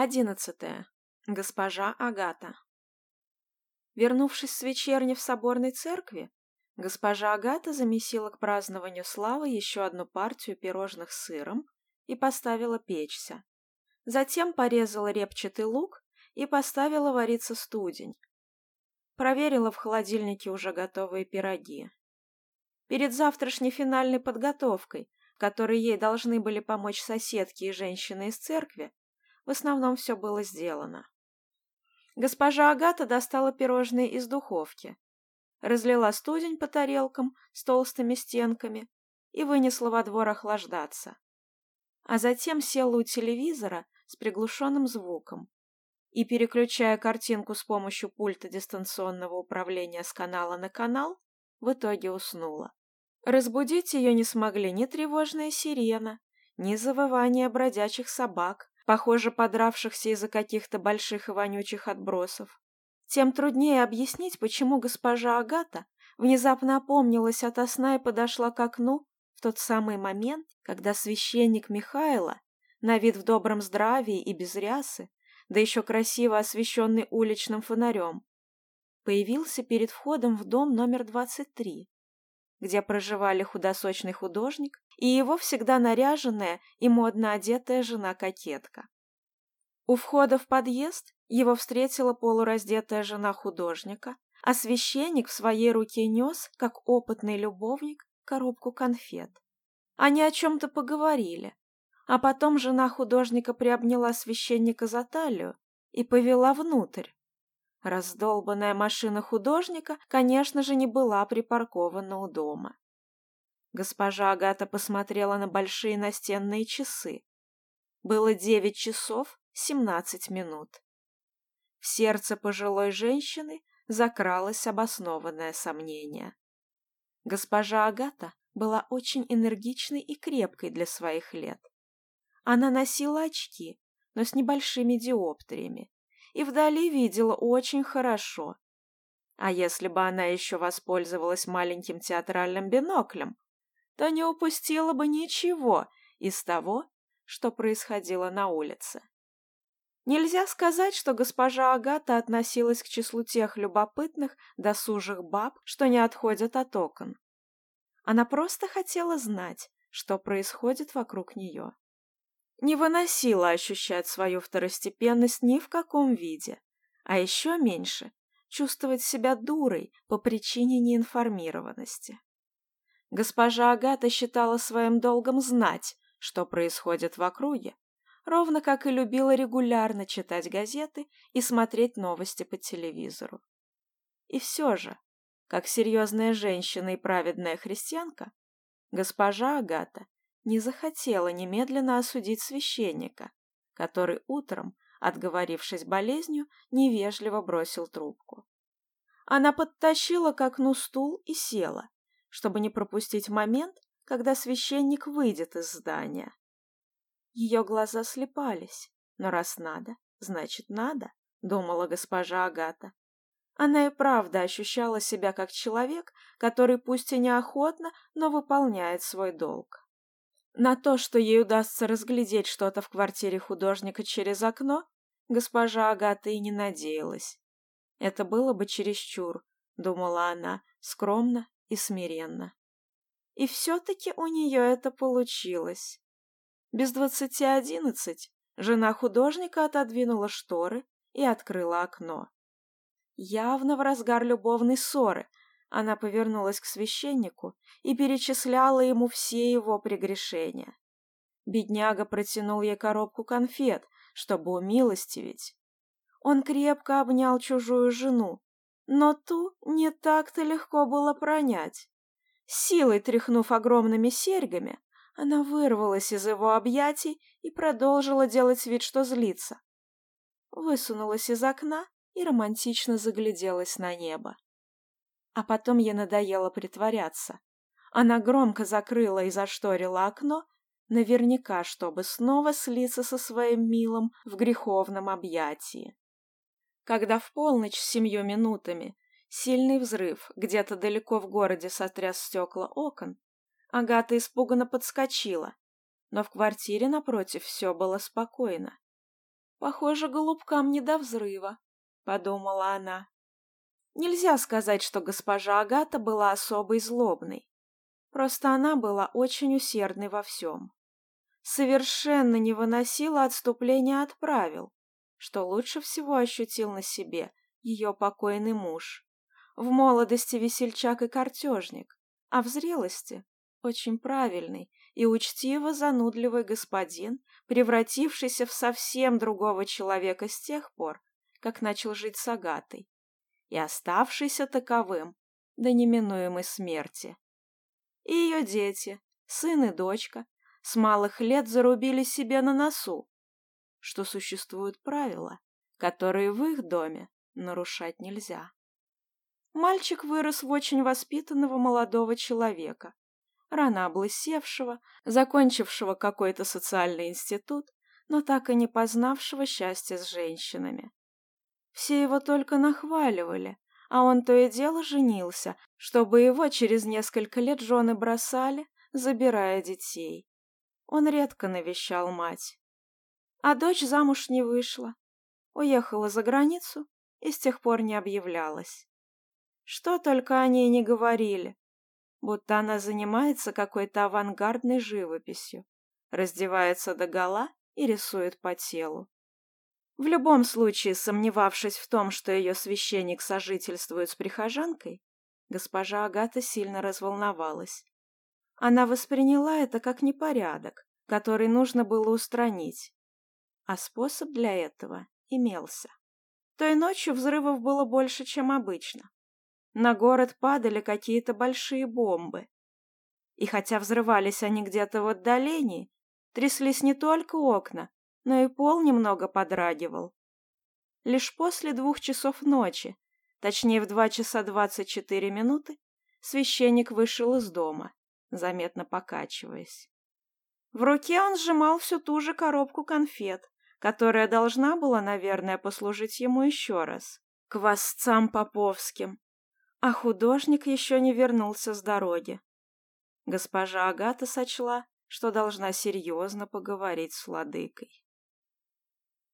11. Госпожа Агата Вернувшись с вечерни в соборной церкви, госпожа Агата замесила к празднованию славы еще одну партию пирожных с сыром и поставила печься. Затем порезала репчатый лук и поставила вариться студень. Проверила в холодильнике уже готовые пироги. Перед завтрашней финальной подготовкой, которой ей должны были помочь соседки и женщины из церкви, в основном все было сделано. Госпожа Агата достала пирожные из духовки, разлила студень по тарелкам с толстыми стенками и вынесла во двор охлаждаться. А затем села у телевизора с приглушенным звуком и, переключая картинку с помощью пульта дистанционного управления с канала на канал, в итоге уснула. Разбудить ее не смогли ни тревожная сирена, ни завывание бродячих собак, похоже, подравшихся из-за каких-то больших и вонючих отбросов. Тем труднее объяснить, почему госпожа Агата внезапно опомнилась ото сна и подошла к окну в тот самый момент, когда священник Михаила, на вид в добром здравии и без рясы, да еще красиво освещенный уличным фонарем, появился перед входом в дом номер 23 где проживали худосочный художник и его всегда наряженная и модно одетая жена-кокетка. У входа в подъезд его встретила полураздетая жена художника, а священник в своей руке нес, как опытный любовник, коробку конфет. Они о чем-то поговорили, а потом жена художника приобняла священника за талию и повела внутрь, Раздолбанная машина художника, конечно же, не была припаркована у дома. Госпожа Агата посмотрела на большие настенные часы. Было девять часов семнадцать минут. В сердце пожилой женщины закралось обоснованное сомнение. Госпожа Агата была очень энергичной и крепкой для своих лет. Она носила очки, но с небольшими диоптриями, и вдали видела очень хорошо. А если бы она еще воспользовалась маленьким театральным биноклем, то не упустила бы ничего из того, что происходило на улице. Нельзя сказать, что госпожа Агата относилась к числу тех любопытных, досужих баб, что не отходят от окон. Она просто хотела знать, что происходит вокруг нее. Не выносила ощущать свою второстепенность ни в каком виде. А еще меньше – чувствовать себя дурой по причине неинформированности. Госпожа Агата считала своим долгом знать, что происходит в округе, ровно как и любила регулярно читать газеты и смотреть новости по телевизору. И все же, как серьезная женщина и праведная христианка, госпожа Агата не захотела немедленно осудить священника, который утром, отговорившись болезнью, невежливо бросил трубку. Она подтащила к окну стул и села, чтобы не пропустить момент, когда священник выйдет из здания. Ее глаза слепались, но раз надо, значит надо, думала госпожа Агата. Она и правда ощущала себя как человек, который пусть и неохотно, но выполняет свой долг. На то, что ей удастся разглядеть что-то в квартире художника через окно, госпожа Агата и не надеялась. Это было бы чересчур, думала она, скромно и смиренно. И все-таки у нее это получилось. Без двадцати одиннадцать жена художника отодвинула шторы и открыла окно. Явно в разгар любовной ссоры, она повернулась к священнику и перечисляла ему все его прегрешения. Бедняга протянул ей коробку конфет, чтобы умилостивить. Он крепко обнял чужую жену, но ту не так-то легко было пронять. Силой тряхнув огромными серьгами, она вырвалась из его объятий и продолжила делать вид, что злится. Высунулась из окна и романтично загляделась на небо а потом ей надоело притворяться. Она громко закрыла и зашторила окно, наверняка, чтобы снова слиться со своим милым в греховном объятии. Когда в полночь с семью минутами сильный взрыв где-то далеко в городе сотряс стекла окон, Агата испуганно подскочила, но в квартире напротив все было спокойно. «Похоже, голубкам не до взрыва», — подумала она. Нельзя сказать, что госпожа Агата была особой злобной. Просто она была очень усердной во всем. Совершенно не выносила отступления от правил, что лучше всего ощутил на себе ее покойный муж. В молодости весельчак и картежник, а в зрелости очень правильный и учтиво занудливый господин, превратившийся в совсем другого человека с тех пор, как начал жить с Агатой и оставшийся таковым до неминуемой смерти. И ее дети, сын и дочка, с малых лет зарубили себе на носу, что существуют правила, которые в их доме нарушать нельзя. Мальчик вырос в очень воспитанного молодого человека, рано облысевшего, закончившего какой-то социальный институт, но так и не познавшего счастья с женщинами. Все его только нахваливали, а он то и дело женился, чтобы его через несколько лет жены бросали, забирая детей. Он редко навещал мать. А дочь замуж не вышла, уехала за границу и с тех пор не объявлялась. Что только о ней не говорили, будто она занимается какой-то авангардной живописью, раздевается догола и рисует по телу. В любом случае, сомневавшись в том, что ее священник сожительствует с прихожанкой, госпожа Агата сильно разволновалась. Она восприняла это как непорядок, который нужно было устранить. А способ для этого имелся. Той ночью взрывов было больше, чем обычно. На город падали какие-то большие бомбы. И хотя взрывались они где-то в отдалении, тряслись не только окна, но и пол немного подрагивал. Лишь после двух часов ночи, точнее в два часа двадцать четыре минуты, священник вышел из дома, заметно покачиваясь. В руке он сжимал всю ту же коробку конфет, которая должна была, наверное, послужить ему еще раз, квасцам восцам поповским. А художник еще не вернулся с дороги. Госпожа Агата сочла, что должна серьезно поговорить с владыкой.